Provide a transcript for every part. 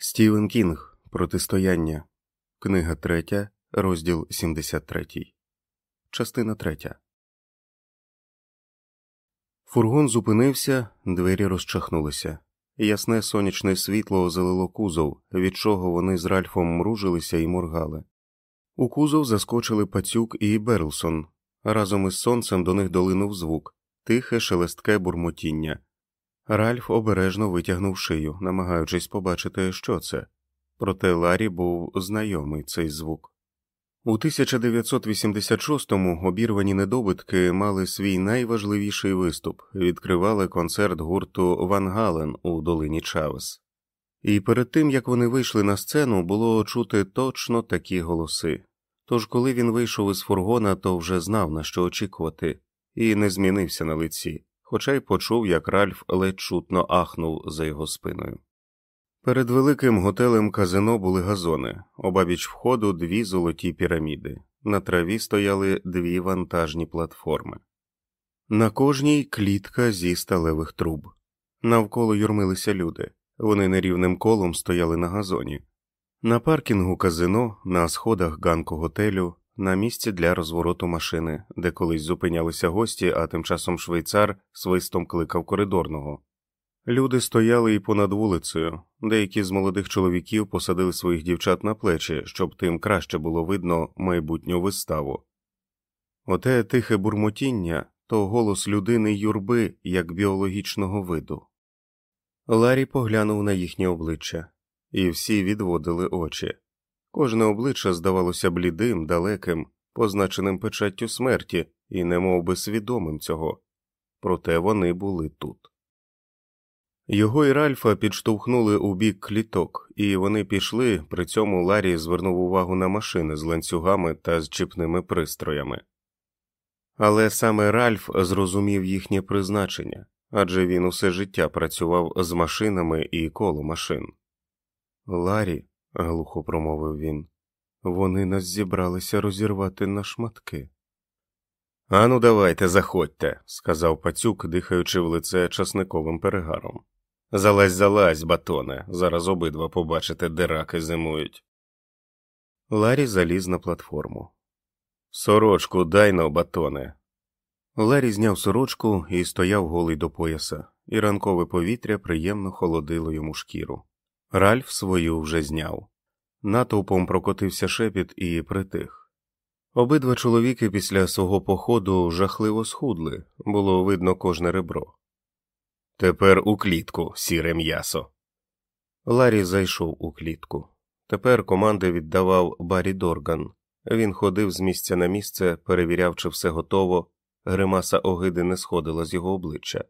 Стівен Кінг Протистояння. Книга 3, розділ 73. Частина 3. Фургон зупинився, двері розчахнулися. Ясне сонячне світло озелило кузов, від чого вони з Ральфом мружилися і моргали. У кузов заскочили пацюк і Берлсон. Разом із сонцем до них долинув звук, тихе шелестке бурмотіння. Ральф обережно витягнув шию, намагаючись побачити, що це. Проте Ларі був знайомий цей звук. У 1986-му обірвані недобитки мали свій найважливіший виступ, відкривали концерт гурту Ван Гален у долині Чавес. І перед тим як вони вийшли на сцену, було чути точно такі голоси. Тож, коли він вийшов із фургона, то вже знав, на що очікувати, і не змінився на лиці хоча й почув, як Ральф ледь чутно ахнув за його спиною. Перед великим готелем казино були газони, обабіч входу дві золоті піраміди, на траві стояли дві вантажні платформи. На кожній клітка зі сталевих труб. Навколо юрмилися люди, вони нерівним колом стояли на газоні. На паркінгу казино, на сходах ганку готелю, на місці для розвороту машини, де колись зупинялися гості, а тим часом швейцар свистом кликав коридорного. Люди стояли і понад вулицею, деякі з молодих чоловіків посадили своїх дівчат на плечі, щоб тим краще було видно майбутню виставу. Оте тихе бурмотіння то голос людини юрби як біологічного виду. Ларі поглянув на їхнє обличчя, і всі відводили очі. Кожне обличчя здавалося блідим, далеким, позначеним печаттю смерті і немов би свідомим цього, проте вони були тут. Його і Ральфа підштовхнули у бік кліток, і вони пішли, при цьому Ларі звернув увагу на машини з ланцюгами та з чіпними пристроями. Але саме Ральф зрозумів їхнє призначення адже він усе життя працював з машинами і коло машин. Ларі, глухо промовив він. Вони нас зібралися розірвати на шматки. Ану, давайте, заходьте, сказав пацюк, дихаючи в лице часниковим перегаром. Залазь, залазь, батоне, зараз обидва побачите, де раки зимують. Ларі заліз на платформу. Сорочку дай но, батоне. Ларі зняв сорочку і стояв голий до пояса, і ранкове повітря приємно холодило йому шкіру. Ральф свою вже зняв. Натовпом прокотився шепіт і притих. Обидва чоловіки після свого походу жахливо схудли, було видно кожне ребро. Тепер у клітку, сіре м'ясо. Ларі зайшов у клітку. Тепер команди віддавав Барі Дорган. Він ходив з місця на місце, перевіряв, чи все готово, гримаса огиди не сходила з його обличчя.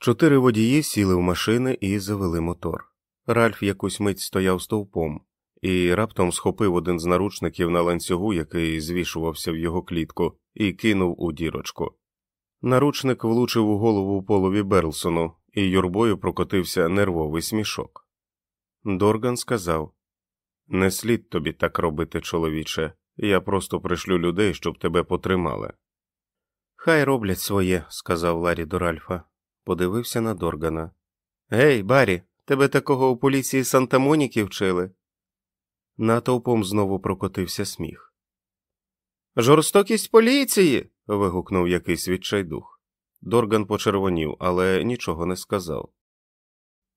Чотири водії сіли в машини і завели мотор. Ральф якусь мить стояв стовпом і раптом схопив один з наручників на ланцюгу, який звішувався в його клітку, і кинув у дірочку. Наручник влучив у голову полові Берлсону, і юрбою прокотився нервовий смішок. Дорган сказав Не слід тобі так робити, чоловіче, я просто пришлю людей, щоб тебе потримали. Хай роблять своє, сказав Ларі до Ральфа. Подивився на Доргана. Гей, Барі, Тебе такого у поліції Санта Моніки вчили. Натовпом знову прокотився сміх. Жорстокість поліції. вигукнув якийсь відчайдух. Дорган почервонів, але нічого не сказав.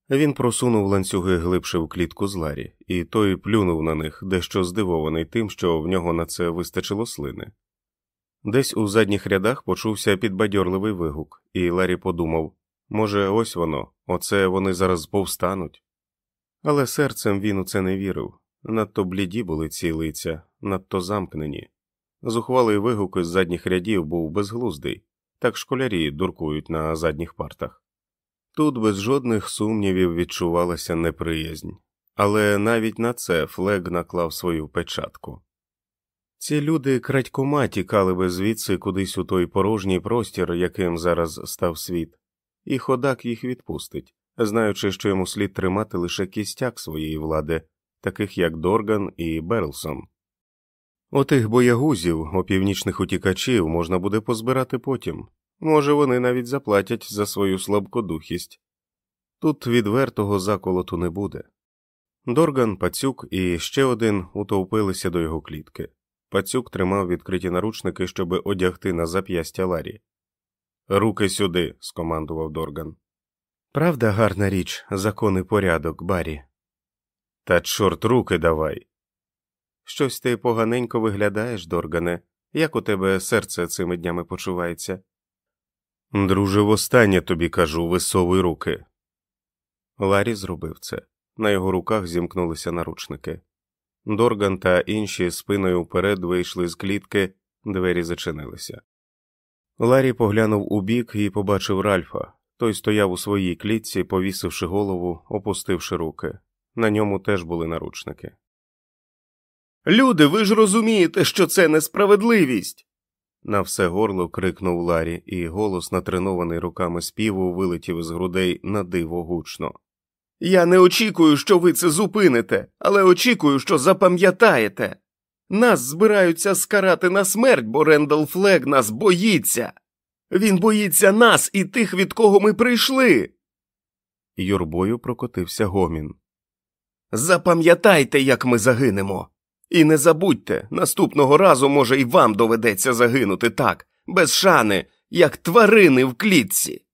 Він просунув ланцюги глибше в клітку з Ларі, і той плюнув на них, дещо здивований тим, що в нього на це вистачило слини. Десь у задніх рядах почувся підбадьорливий вигук, і Ларі подумав Може, ось воно, оце вони зараз повстануть. Але серцем він у це не вірив. Надто бліді були ці лиця, надто замкнені. Зухвалий вигук із задніх рядів був безглуздий, так школярі дуркують на задніх партах. Тут без жодних сумнівів відчувалася неприязнь, але навіть на це Флег наклав свою печатку. Ці люди крадькома тікали би звідси кудись у той порожній простір, яким зараз став світ і ходак їх відпустить, знаючи, що йому слід тримати лише кістяк своєї влади, таких як Дорган і Берлсон. Отих боягузів, опівнічних утікачів можна буде позбирати потім, може, вони навіть заплатять за свою слабкодухість. Тут відвертого заколоту не буде. Дорган, пацюк і ще один утовпилися до його клітки. Пацюк тримав відкриті наручники, щоб одягти на зап'ястя Ларі. Руки сюди, скомандував Дорган. Правда, гарна річ, закон і порядок, Барі. Та чорт руки давай. Щось ти поганенько виглядаєш, Доргане. Як у тебе серце цими днями почувається? Друже, востаннє тобі кажу, висовуй руки. Ларі зробив це. На його руках зімкнулися наручники. Дорган та інші спиною вперед вийшли з клітки, двері зачинилися. Ларі поглянув у бік і побачив Ральфа. Той стояв у своїй клітці, повісивши голову, опустивши руки. На ньому теж були наручники. Люди, ви ж розумієте, що це несправедливість. На все горло крикнув Ларі, і голос, натренований руками співу, вилетів з грудей на диво гучно. Я не очікую, що ви це зупините, але очікую, що запам'ятаєте. Нас збираються скарати на смерть, бо Рендал Флег нас боїться. Він боїться нас і тих, від кого ми прийшли. Юрбою прокотився гомін. Запам'ятайте, як ми загинемо. І не забудьте, наступного разу, може, і вам доведеться загинути так, без шани, як тварини в клітці.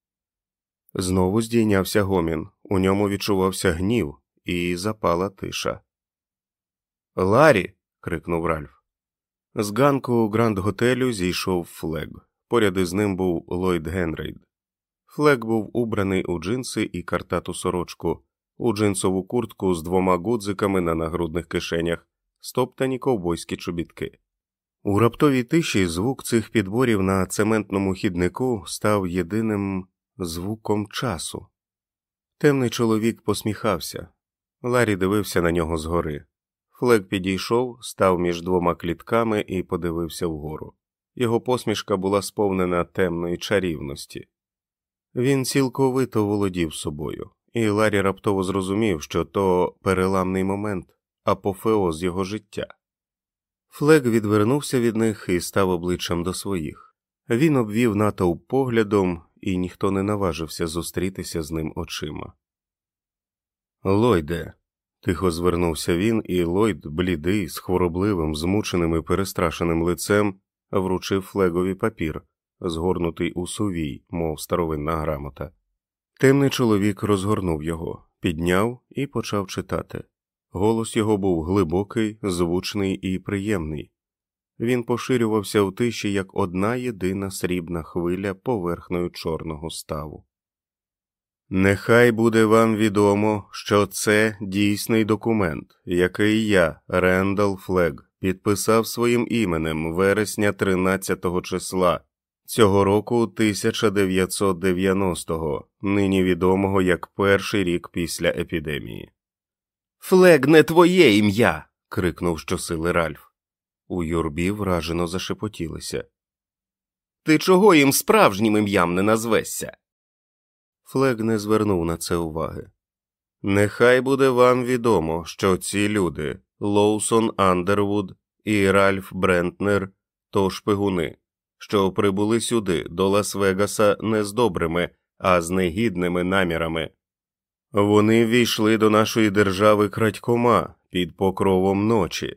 Знову здійнявся гомін, у ньому відчувався гнів, і запала тиша. Ларі. Крикнув Ральф. З ганку гранд готелю зійшов флег. Поряд із ним був Ллойд Генрейд. Флег був убраний у джинси і картату сорочку, у джинсову куртку з двома гудзиками на нагрудних кишенях, стоптані ковбойські чобітки. У раптовій тиші звук цих підборів на цементному хіднику став єдиним звуком часу. Темний чоловік посміхався. Ларі дивився на нього згори. Флег підійшов, став між двома клітками і подивився вгору. Його посмішка була сповнена темної чарівності. Він цілковито володів собою, і Ларі раптово зрозумів, що то переламний момент, апофеоз його життя. Флег відвернувся від них і став обличчям до своїх. Він обвів натовп поглядом, і ніхто не наважився зустрітися з ним очима. Лойде. Тихо звернувся він, і Лойд, блідий, з хворобливим, змученим і перестрашеним лицем, вручив флегові папір, згорнутий у сувій, мов старовинна грамота. Темний чоловік розгорнув його, підняв і почав читати. Голос його був глибокий, звучний і приємний. Він поширювався в тиші як одна єдина срібна хвиля поверхнею чорного ставу. Нехай буде вам відомо, що це дійсний документ, який я, Рендал Флег, підписав своїм іменем вересня 13 числа цього року 1990-го, нині відомого як перший рік після епідемії. Флег не твоє ім'я. крикнув щосили Ральф. У юрбі вражено зашепотілися. Ти чого їм справжнім ім'ям не назвешся? Флег не звернув на це уваги. Нехай буде вам відомо, що ці люди Лоусон Андервуд і Ральф Брентнер то шпигуни, що прибули сюди до Лас-Вегаса не з добрими, а з негідними намірами. Вони ввійшли до нашої держави крадькома під покровом ночі.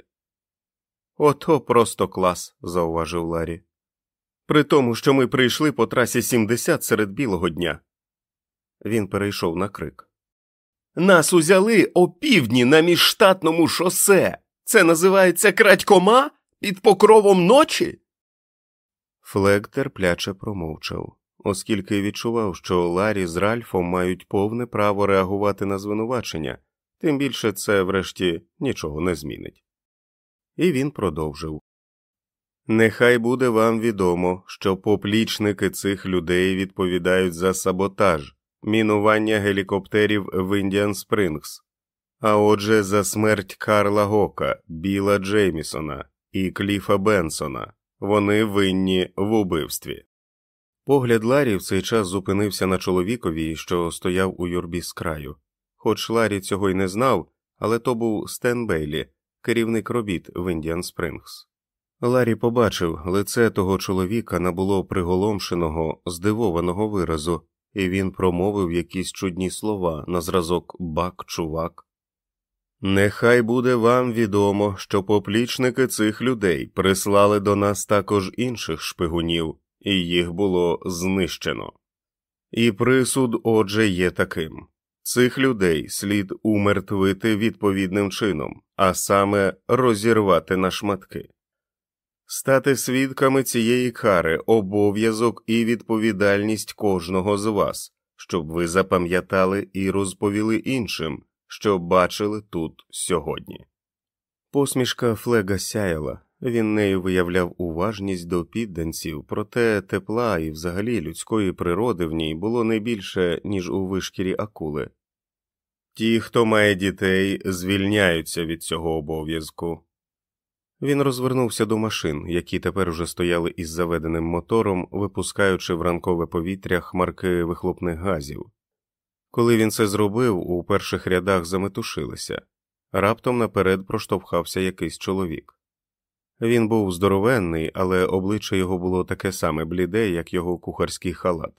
Ото просто клас, зауважив Ларі. При тому, що ми прийшли по трасі 70 серед білого дня. Він перейшов на крик. Нас узяли опівдні на міжштатному шосе. Це називається крадькома під покровом ночі. Флег терпляче промовчав, оскільки відчував, що Ларі з Ральфом мають повне право реагувати на звинувачення, тим більше це, врешті, нічого не змінить. І він продовжив Нехай буде вам відомо, що поплічники цих людей відповідають за саботаж, мінування гелікоптерів в Індіан Спрингс, а отже, за смерть Карла Гока, Біла Джеймісона і Кліфа Бенсона. Вони винні в убивстві. Погляд Ларі в цей час зупинився на чоловікові, що стояв у юрбі з краю. Хоч Ларі цього й не знав, але то був Стен Бейлі, керівник робіт в Індіан Спрингс. Ларі побачив, лице того чоловіка набуло приголомшеного, здивованого виразу, і він промовив якісь чудні слова на зразок бак, чувак. Нехай буде вам відомо, що поплічники цих людей прислали до нас також інших шпигунів, і їх було знищено. І присуд, отже, є таким цих людей слід умертвити відповідним чином, а саме розірвати на шматки. Стати свідками цієї кари обов'язок і відповідальність кожного з вас, щоб ви запам'ятали і розповіли іншим, що бачили тут сьогодні. Посмішка Флега сяяла, він нею виявляв уважність до підданців, проте тепла і взагалі людської природи в ній було не більше, ніж у вишкірі акули. Ті, хто має дітей, звільняються від цього обов'язку. Він розвернувся до машин, які тепер уже стояли із заведеним мотором, випускаючи в ранкове повітря хмарки вихлопних газів. Коли він це зробив, у перших рядах заметушилися, раптом наперед проштовхався якийсь чоловік. Він був здоровенний, але обличчя його було таке саме бліде, як його кухарський халат.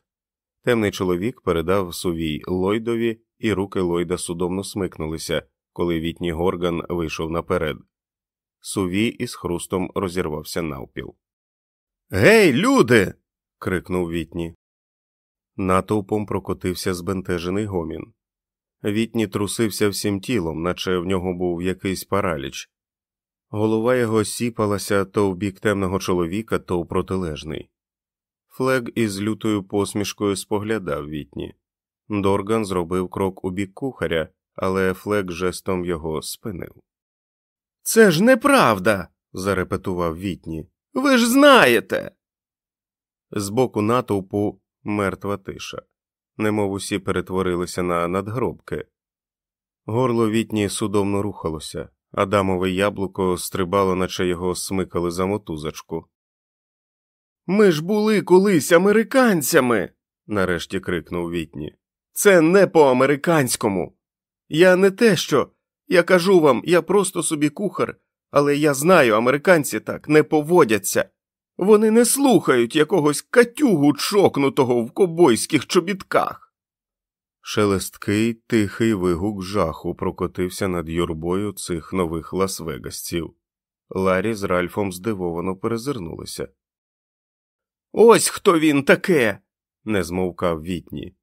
Темний чоловік передав сувій Ллойдові, і руки Ллойда судомно смикнулися, коли вітній горган вийшов наперед. Сувій із хрустом розірвався навпіл. Гей, люди. крикнув Вітні. Натовпом прокотився збентежений гомін. Вітні трусився всім тілом, наче в нього був якийсь параліч. Голова його сіпалася то в бік темного чоловіка, то в протилежний. Флег із лютою посмішкою споглядав вітні. Дорган зробив крок у бік кухаря, але Флег жестом його спинив. Це ж неправда. зарепетував вітні. Ви ж знаєте. Збоку натовпу мертва тиша, немов усі перетворилися на надгробки. Горло вітні судомно рухалося, Адамове яблуко стрибало, наче його смикали за мотузочку. Ми ж були колись американцями. нарешті крикнув Вітні. Це не по американському. Я не те що. Я кажу вам, я просто собі кухар, але я знаю, американці так не поводяться. Вони не слухають якогось катюгу чокнутого в кобойських чобітках. Шелесткий тихий вигук жаху прокотився над юрбою цих нових Лас-Вегасців. Ларі з Ральфом здивовано перезирнулися. Ось хто він таке. не змовкав вітні.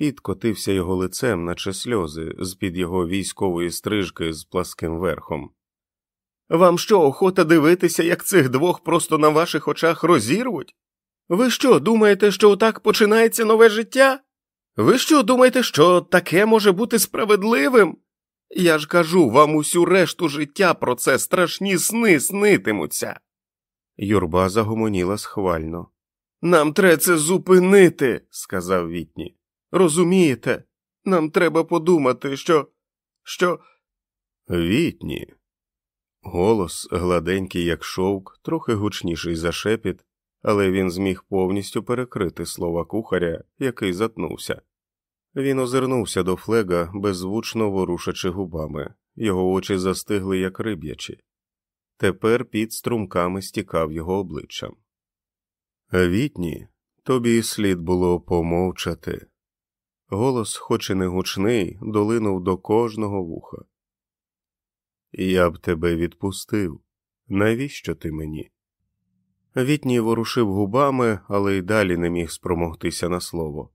Піт котився його лицем, наче сльози, з під його військової стрижки з пласким верхом. Вам що, охота дивитися, як цих двох просто на ваших очах розірвуть? Ви що, думаєте, що отак починається нове життя? Ви що думаєте, що таке може бути справедливим? Я ж кажу, вам усю решту життя про це страшні сни снитимуться. Юрба загомоніла схвально. Нам треба це зупинити, сказав Вітні. Розумієте, нам треба подумати, що. що. Вітні. Голос, гладенький, як шовк, трохи гучніший за шепіт, але він зміг повністю перекрити слова кухаря, який затнувся. Він озирнувся до флега, беззвучно ворушачи губами, його очі застигли, як риб'ячі. Тепер під струмками стікав його обличчям. Вітні, тобі слід було помовчати. Голос, хоч і не гучний, долинув до кожного вуха. Я б тебе відпустив. Навіщо ти мені? Вітній ворушив губами, але й далі не міг спромогтися на слово.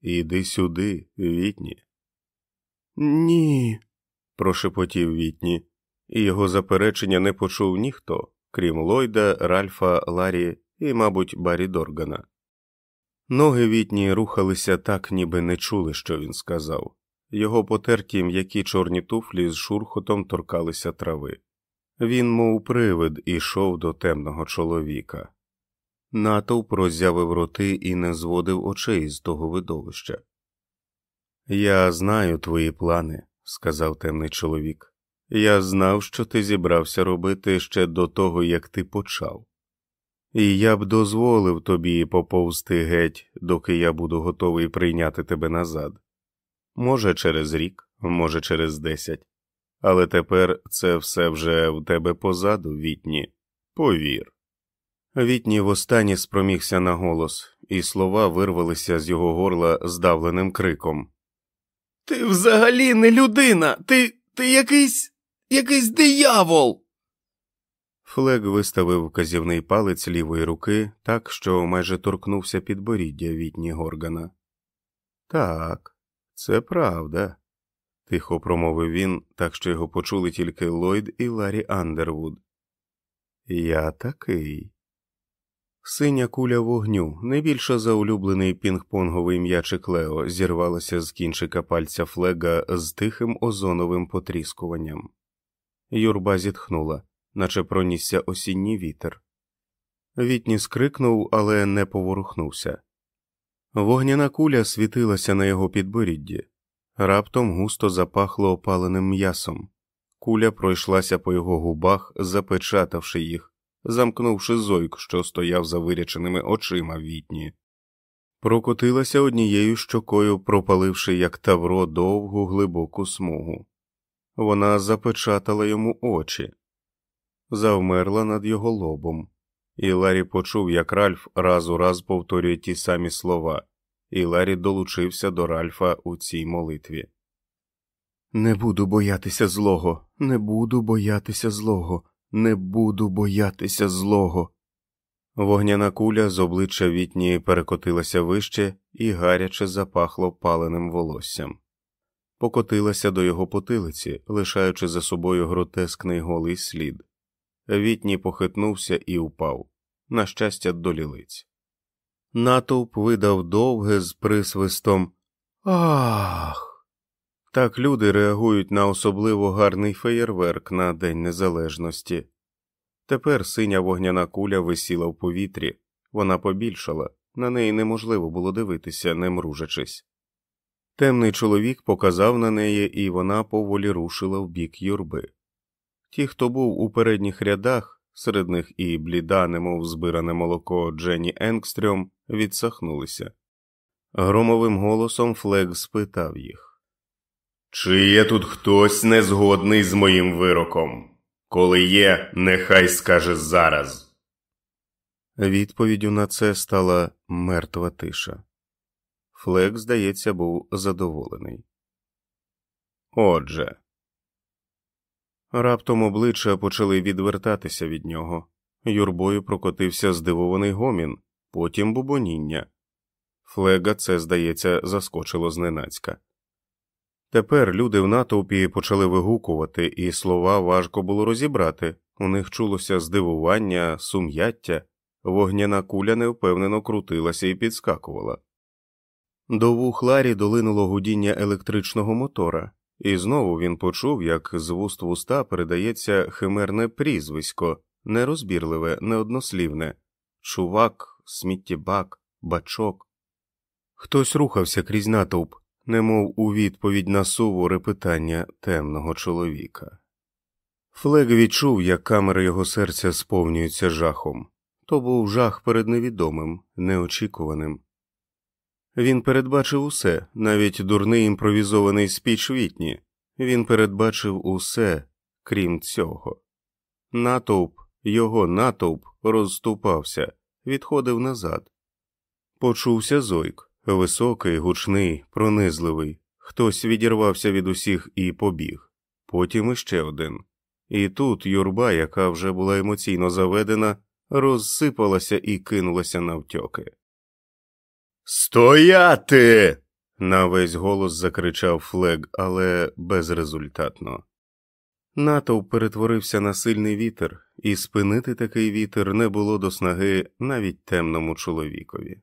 Іди сюди, Вітні. Ні, прошепотів Вітні, і його заперечення не почув ніхто, крім Ллойда, Ральфа, Ларі і, мабуть, Барі Доргана. Ноги Вітні рухалися так, ніби не чули, що він сказав. Його потерті м'які чорні туфлі з шурхотом торкалися трави. Він, мов привид, ішов до темного чоловіка. Натовп роззявив роти і не зводив очей з того видовища. Я знаю твої плани, сказав темний чоловік. Я знав, що ти зібрався робити ще до того, як ти почав. І я б дозволив тобі поповзти геть, доки я буду готовий прийняти тебе назад. Може, через рік, може, через десять, але тепер це все вже в тебе позаду, Вітні, повір. Вітні востаннє спромігся на голос, і слова вирвалися з його горла здавленим криком. Ти взагалі не людина, ти. ти. Якийсь якийсь диявол. Флег виставив вказівний палець лівої руки так, що майже торкнувся підборіддя Вітні Горгана. Так, це правда, тихо промовив він, так що його почули тільки Ллойд і Ларі Андервуд. Я такий. Синя куля вогню, не більше за улюблений пінг-понговий м'ячик Лео, зірвалася з кінчика пальця флега з тихим озоновим потріскуванням. Юрба зітхнула, наче пронісся осінній вітер. Вітні скрикнув, але не поворухнувся. Вогняна куля світилася на його підборідді, раптом густо запахло опаленим м'ясом. Куля пройшлася по його губах, запечатавши їх, замкнувши зойк, що стояв за виряченими очима вітні. Прокотилася однією щокою, пропаливши, як тавро, довгу глибоку смугу. Вона запечатала йому очі, завмерла над його лобом, і Ларі почув, як Ральф раз у раз повторює ті самі слова, і Ларі долучився до Ральфа у цій молитві. Не буду боятися злого, не буду боятися злого, не буду боятися злого. Вогняна куля з обличчя вітні перекотилася вище і гаряче запахло паленим волоссям, покотилася до його потилиці, лишаючи за собою гротескний голий слід. Вітні похитнувся і упав, на щастя, до лілиць. Натовп видав довге з присвистом Ах. Так люди реагують на особливо гарний феєрверк на День Незалежності. Тепер синя вогняна куля висіла в повітрі, вона побільшала, на неї неможливо було дивитися, не мружачись. Темний чоловік показав на неї, і вона поволі рушила в бік юрби. Ті, хто був у передніх рядах, серед них і бліда, немов збиране молоко Дженні Енгстрьом, відсахнулися. Громовим голосом Флег спитав їх. Чи є тут хтось незгодний з моїм вироком? Коли є, нехай скаже зараз. Відповіддю на це стала мертва тиша. Флек, здається, був задоволений. Отже, раптом обличчя почали відвертатися від нього. Юрбою прокотився здивований гомін, потім бубоніння. Флега це, здається, заскочило зненацька. Тепер люди в натовпі почали вигукувати, і слова важко було розібрати. У них чулося здивування, сум'яття, вогняна куля невпевнено крутилася і підскакувала. До вух Ларі долинуло гудіння електричного мотора, і знову він почув, як з вуст в уста передається химерне прізвисько, нерозбірливе, неоднослівне чувак, сміттєбак, бачок. Хтось рухався крізь натовп немов у відповідь на суворе питання темного чоловіка. Флег відчув, як камери його серця сповнюються жахом. То був жах перед невідомим, неочікуваним. Він передбачив усе, навіть дурний імпровізований спіч вітні. Він передбачив усе, крім цього. Натовп, його натовп розступався, відходив назад. Почувся зойк. Високий, гучний, пронизливий, хтось відірвався від усіх і побіг, потім іще один. І тут юрба, яка вже була емоційно заведена, розсипалася і кинулася навтьоки. Стояти. на весь голос закричав Флег, але безрезультатно. Натовп перетворився на сильний вітер, і спинити такий вітер не було до снаги навіть темному чоловікові.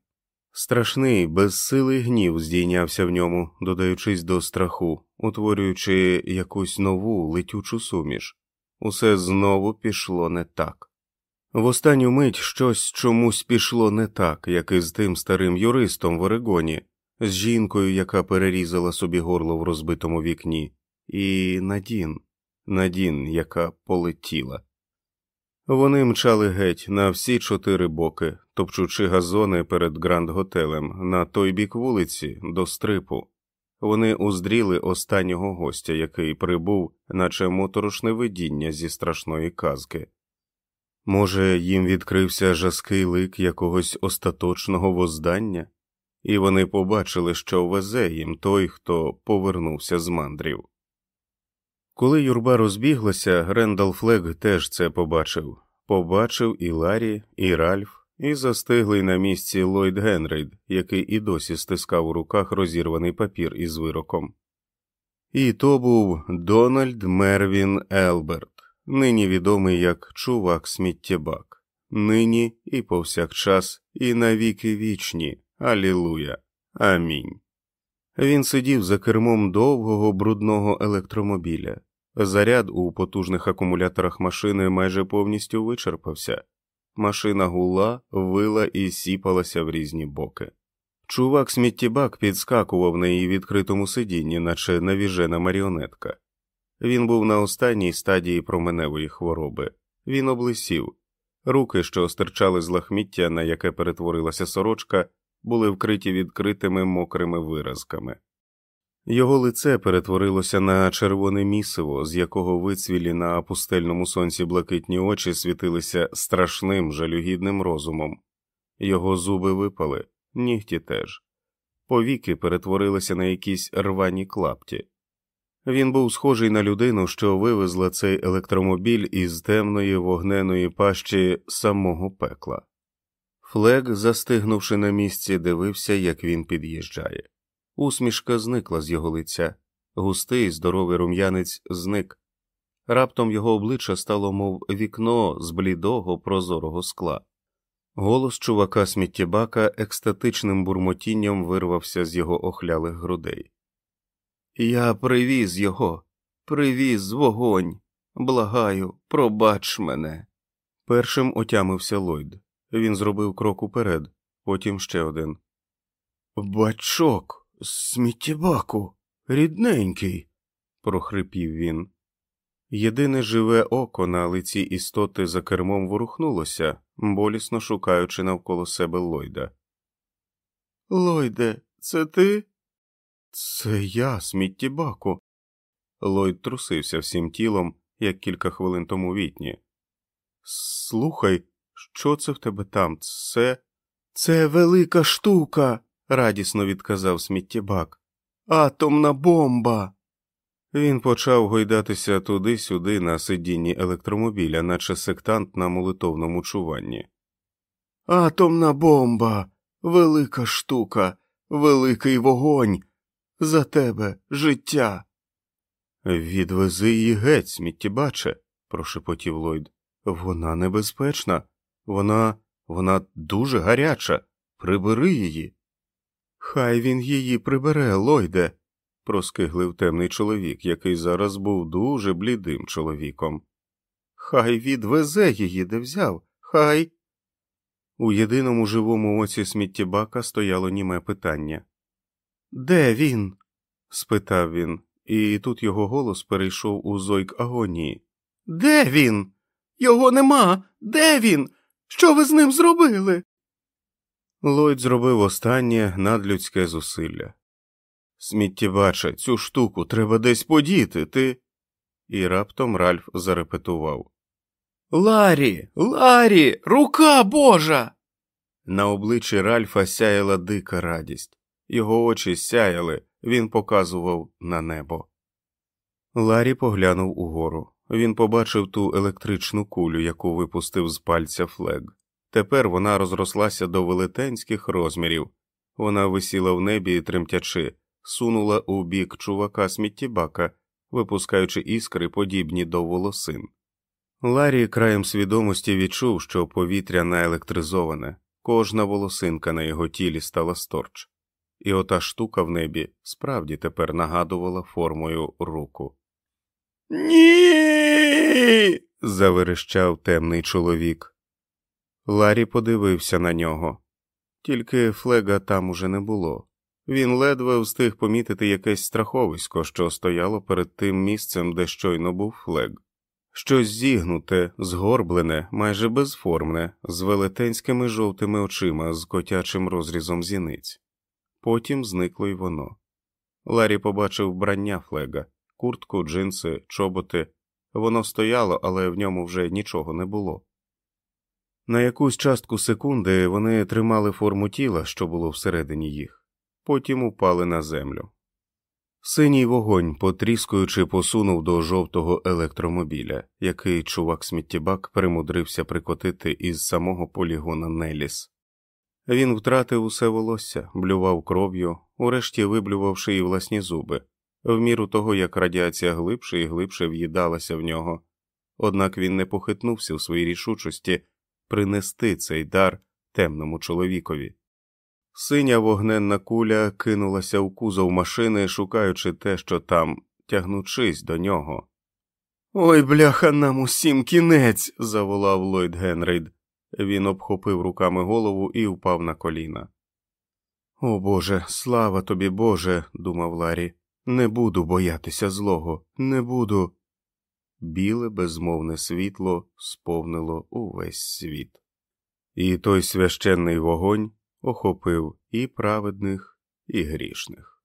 Страшний, безсилий гнів здійнявся в ньому, додаючись до страху, утворюючи якусь нову летючу суміш. Усе знову пішло не так. В останню мить щось чомусь пішло не так, як і з тим старим юристом в Орегоні, з жінкою, яка перерізала собі горло в розбитому вікні, і Надін, Надін, яка полетіла. Вони мчали геть на всі чотири боки, топчучи газони перед гранд готелем на той бік вулиці до стрипу. Вони уздріли останнього гостя, який прибув, наче моторошне видіння зі страшної казки. Може, їм відкрився жаский лик якогось остаточного воздання, і вони побачили, що везе їм той, хто повернувся з мандрів. Коли юрба розбіглася, Рендал Флег теж це побачив побачив і Ларі, і Ральф, і застиглий на місці Ллойд Генрейд, який і досі стискав у руках розірваний папір із вироком. І то був Дональд Мервін Елберт, нині відомий як чувак сміттєбак, нині і повсякчас, і навіки вічні. Алілуя. Амінь. Він сидів за кермом довгого брудного електромобіля. Заряд у потужних акумуляторах машини майже повністю вичерпався. Машина гула, вила і сіпалася в різні боки. Чувак сміттєбак підскакував на її відкритому сидінні, наче навіжена маріонетка. Він був на останній стадії променевої хвороби. Він облисів. Руки, що стирчали з лахміття, на яке перетворилася сорочка, були вкриті відкритими мокрими виразками. Його лице перетворилося на червоне місиво, з якого вицвілі на пустельному сонці блакитні очі світилися страшним жалюгідним розумом, його зуби випали, нігті теж, повіки перетворилися на якісь рвані клапті. Він був схожий на людину, що вивезла цей електромобіль із темної вогненої пащі самого пекла. Флег, застигнувши на місці, дивився, як він під'їжджає. Усмішка зникла з його лиця, густий, здоровий рум'янець зник. Раптом його обличчя стало, мов вікно з блідого прозорого скла. Голос чувака сміттєбака екстатичним бурмотінням вирвався з його охлялих грудей. Я привіз його, привіз вогонь. Благаю, пробач мене. Першим отямився Ллойд. Він зробив крок уперед, потім ще один. Бачок. Сміттєбаку, рідненький, прохрипів він. Єдине живе око на лиці істоти за кермом ворухнулося, болісно шукаючи навколо себе Ллойда. Ллойде, це ти? Це я, сміттєбаку. Ллойд трусився всім тілом, як кілька хвилин тому вітні. Слухай, що це в тебе там? Це. Це велика штука радісно відказав сміттєбак. Атомна бомба. Він почав гойдатися туди-сюди на сидінні електромобіля, наче сектант на молитовному чуванні. Атомна бомба, велика штука, великий вогонь. За тебе життя. Відвези її геть, сміттєбаче, прошепотів Ллойд. Вона небезпечна, вона вона дуже гаряча. Прибери її. Хай він її прибере, Лойде, проскиглив темний чоловік, який зараз був дуже блідим чоловіком. Хай відвезе її, де взяв, хай. У єдиному живому оці сміттєбака стояло німе питання. Де він? спитав він, і тут його голос перейшов у зойк агонії. Де він? Його нема. Де він? Що ви з ним зробили? Ллойд зробив останнє надлюдське зусилля. Сміттєбача, цю штуку треба десь подіти, ти. І раптом Ральф зарепетував Ларі, Ларі, рука Божа. На обличчі Ральфа сяяла дика радість, його очі сяяли, він показував на небо. Ларі поглянув угору. Він побачив ту електричну кулю, яку випустив з пальця флег. Тепер вона розрослася до велетенських розмірів, вона висіла в небі і тремтячи, сунула у бік чувака сміттєбака, випускаючи іскри, подібні до волосин. Ларі краєм свідомості відчув, що повітря наелектризоване, кожна волосинка на його тілі стала сторч, і ота штука в небі справді тепер нагадувала формою руку. Ні. заверещав темний чоловік. Ларі подивився на нього, тільки флега там уже не було. Він ледве встиг помітити якесь страховисько, що стояло перед тим місцем, де щойно був флег, щось зігнуте, згорблене, майже безформне, з велетенськими жовтими очима, з котячим розрізом зіниць. Потім зникло й воно. Ларі побачив вбрання флега, куртку, джинси, чоботи. Воно стояло, але в ньому вже нічого не було. На якусь частку секунди вони тримали форму тіла, що було всередині їх, потім упали на землю. Синій вогонь, потріскуючи, посунув до жовтого електромобіля, який чувак сміттєбак примудрився прикотити із самого полігона Неліс. Він втратив усе волосся, блював кров'ю, урешті виблювавши і власні зуби, в міру того, як радіація глибше і глибше в'їдалася в нього. Однак він не похитнувся у своїй рішучості принести цей дар темному чоловікові. Синя вогненна куля кинулася в кузов машини, шукаючи те, що там, тягнучись до нього. Ой, бляха, нам усім кінець. заволав Ллойд Генрейд. Він обхопив руками голову і впав на коліна. О Боже, слава тобі, Боже, думав Ларі, не буду боятися злого, не буду. Біле безмовне світло сповнило увесь світ. І той священний вогонь охопив і праведних, і грішних.